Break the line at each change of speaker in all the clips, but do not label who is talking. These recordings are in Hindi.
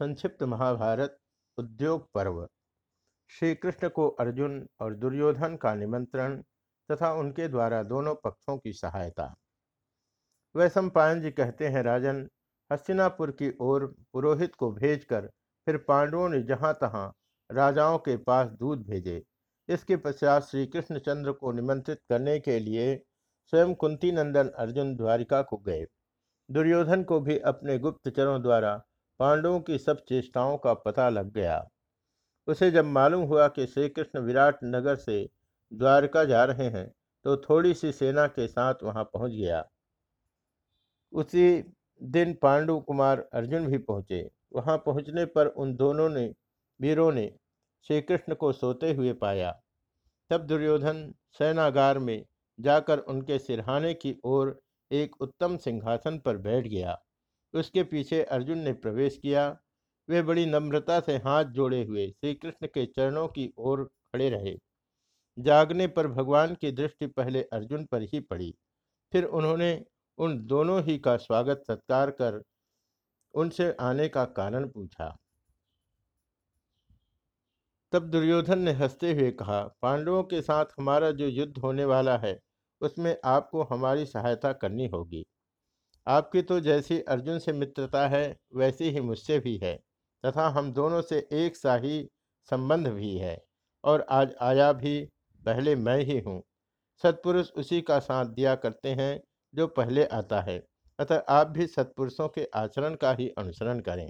संक्षिप्त महाभारत उद्योग पर्व। श्री कृष्ण को अर्जुन और दुर्योधन का निमंत्रण तथा उनके द्वारा दोनों पक्षों की सहायता। वैशंपायन जी कहते हैं, राजन, हस्तिनापुर की ओर पुरोहित को भेजकर फिर पांडवों ने जहाँ तहां राजाओं के पास दूध भेजे। इसके पश्चात श्री कृष्णचंद्र को निमंत्रित करने के लिए स्वयं कुंती नंदन अर्जुन द्वारिका को गए। दुर्योधन को भी अपने गुप्तचरों द्वारा पांडवों की सब चेष्टाओं का पता लग गया। उसे जब मालूम हुआ कि श्री कृष्ण विराट नगर से द्वारका जा रहे हैं तो थोड़ी सी सेना के साथ वहाँ पहुँच गया। उसी दिन पांडु कुमार अर्जुन भी पहुँचे। वहाँ पहुँचने पर उन दोनों ने, वीरों ने श्री कृष्ण को सोते हुए पाया। तब दुर्योधन सेनागार में जाकर उनके सिरहाने की ओर एक उत्तम सिंहासन पर बैठ गया। उसके पीछे अर्जुन ने प्रवेश किया। वे बड़ी नम्रता से हाथ जोड़े हुए श्री कृष्ण के चरणों की ओर खड़े रहे। जागने पर भगवान की दृष्टि पहले अर्जुन पर ही पड़ी। फिर उन्होंने उन दोनों ही का स्वागत सत्कार कर उनसे आने का कारण पूछा। तब दुर्योधन ने हँसते हुए कहा, पांडवों के साथ हमारा जो युद्ध होने वाला है, उसमें आपको हमारी सहायता करनी होगी। आपकी तो जैसी अर्जुन से मित्रता है, वैसी ही मुझसे भी है, तथा हम दोनों से एक सा ही संबंध भी है, और आज आया भी, पहले मैं ही हूँ। सत्पुरुष उसी का साथ दिया करते हैं, जो पहले आता है, अतः आप भी सत्पुरुषों के आचरण का ही अनुसरण करें।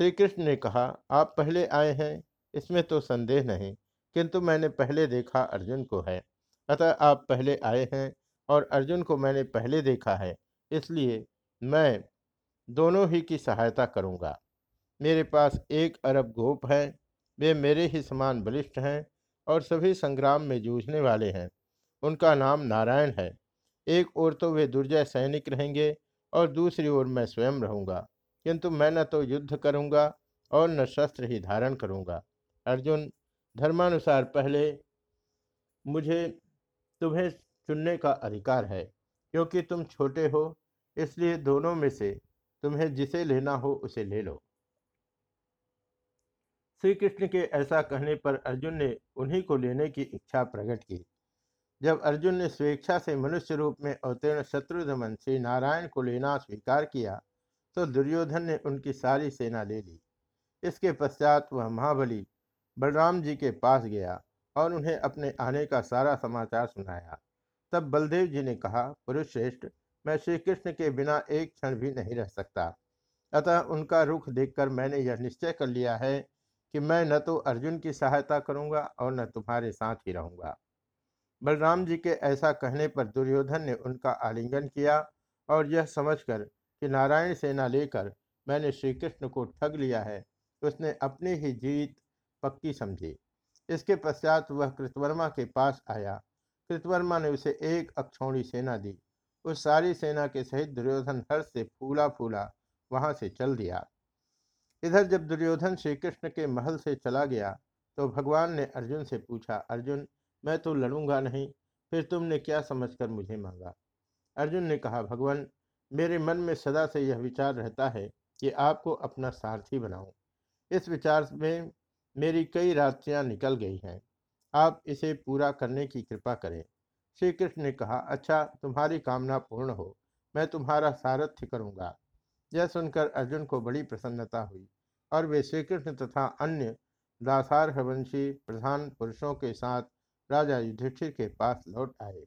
श्री कृष्ण ने कहा, आप पहले आए हैं, इसमें तो संदेह नहीं, किंतु मैंने पहले देखा अर्जुन को है, अतः आप पहले आए हैं, और अर्जुन को मैंने पहले देखा है इसलिए मैं दोनों ही की सहायता करूँगा। मेरे पास एक अरब गोप है, वे मेरे ही समान बलिष्ठ हैं और सभी संग्राम में जूझने वाले हैं। उनका नाम नारायण है। एक ओर तो वे दुर्जय सैनिक रहेंगे और दूसरी ओर मैं स्वयं रहूँगा। किंतु मैं न तो युद्ध करूँगा और न शस्त्र ही धारण करूँगा। अर्जुन, धर्मानुसार पहले मुझे तुम्हें चुनने का अधिकार है, क्योंकि तुम छोटे हो इसलिए दोनों में से तुम्हें जिसे लेना हो उसे ले लो। श्री कृष्ण के ऐसा कहने पर अर्जुन ने उन्हीं को लेने की इच्छा प्रकट की। जब अर्जुन ने स्वेच्छा से मनुष्य रूप में अवतीर्ण शत्रुधमन श्री नारायण को लेना स्वीकार किया तो दुर्योधन ने उनकी सारी सेना ले ली। इसके पश्चात वह महाबली बलराम जी के पास गया और उन्हें अपने आने का सारा समाचार सुनाया। तब बलदेव जी ने कहा पुरुष श्रेष्ठ मैं श्री कृष्ण के बिना एक क्षण भी नहीं रह सकता। अतः उनका रुख देखकर मैंने यह निश्चय कर लिया है कि मैं न तो अर्जुन की सहायता करूँगा और न तुम्हारे साथ ही रहूँगा। बलराम जी के ऐसा कहने पर दुर्योधन ने उनका आलिंगन किया और यह समझकर कि नारायण सेना लेकर मैंने श्री कृष्ण को ठग लिया है, उसने अपनी ही जीत पक्की समझी। इसके पश्चात वह कृतवर्मा के पास आया। कृतवर्मा ने उसे एक अक्षौणी सेना दी। उस सारी सेना के सहित दुर्योधन हर्ष से फूला फूला वहाँ से चल दिया। इधर जब दुर्योधन श्री कृष्ण के महल से चला गया तो भगवान ने अर्जुन से पूछा, अर्जुन, मैं तो लड़ूँगा नहीं, फिर तुमने क्या समझकर मुझे मांगा? अर्जुन ने कहा, भगवान, मेरे मन में सदा से यह विचार रहता है कि आपको अपना सारथी बनाऊँ। इस विचार में मेरी कई रात्रियाँ निकल गई हैं। आप इसे पूरा करने की कृपा करें। श्री कृष्ण ने कहा अच्छा तुम्हारी कामना पूर्ण हो, मैं तुम्हारा सारथ्य करूँगा। यह सुनकर अर्जुन को बड़ी प्रसन्नता हुई और वे श्री कृष्ण तथा अन्य दासारहवंशी प्रधान पुरुषों के साथ राजा युधिष्ठिर के पास लौट आए।